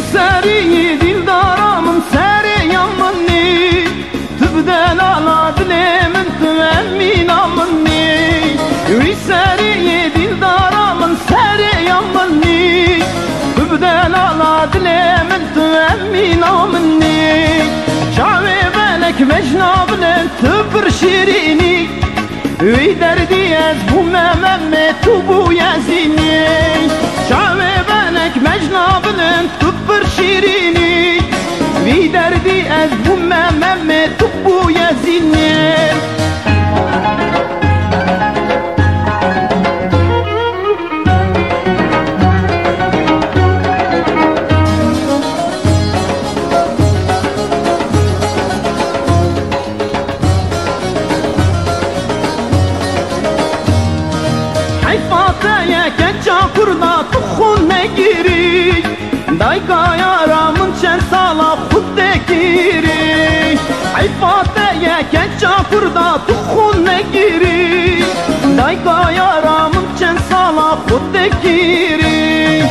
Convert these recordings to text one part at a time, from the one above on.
seri dildaramın seri yamanni Tübden ala dilemin tüemmin amınni Ri seri dildaramın seri yamanni Tübden ala dilemin tüemmin amınni Şave belek mecnabne tıpır şirini. Ey derdi ez bu mememme tu bu yazini Şave belek tıpır şirini. Ey derdi ez bu mememme tu bu yazini Hayfataya keça kurda giri Dayka yaramın çen sala khudde giri. Hayfataya keça kurda tukhun ne giri. Dayka yaramın çen sala khudde giri.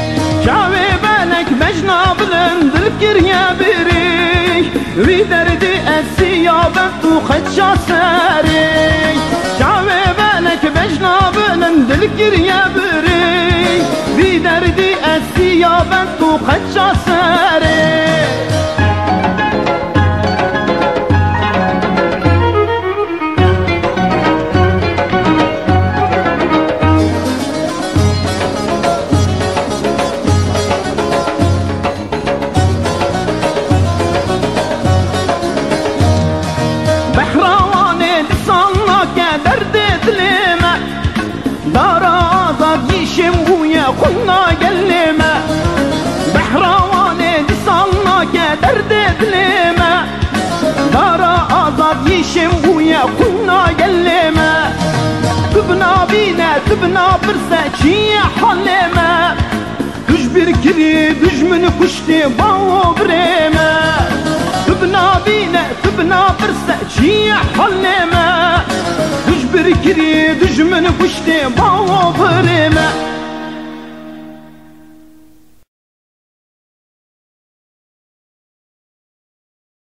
Şave belek mecna bilen dil kirye biri. Ri derdi esiya ben tu keça seri. Şave belek mecna bilen dil kirye biri فەنگ و قەچا سارێ بحراوانێ ساڵناکە دەردێت لێمە دارە برسەکیە حەڵێمە دژبیرگیری دژمن کوشتێ باوە برێمە ببنابینە ببنا برسەکیە حەڵێمە دژبیرگیری دژمن کوشتێ باوە برێمە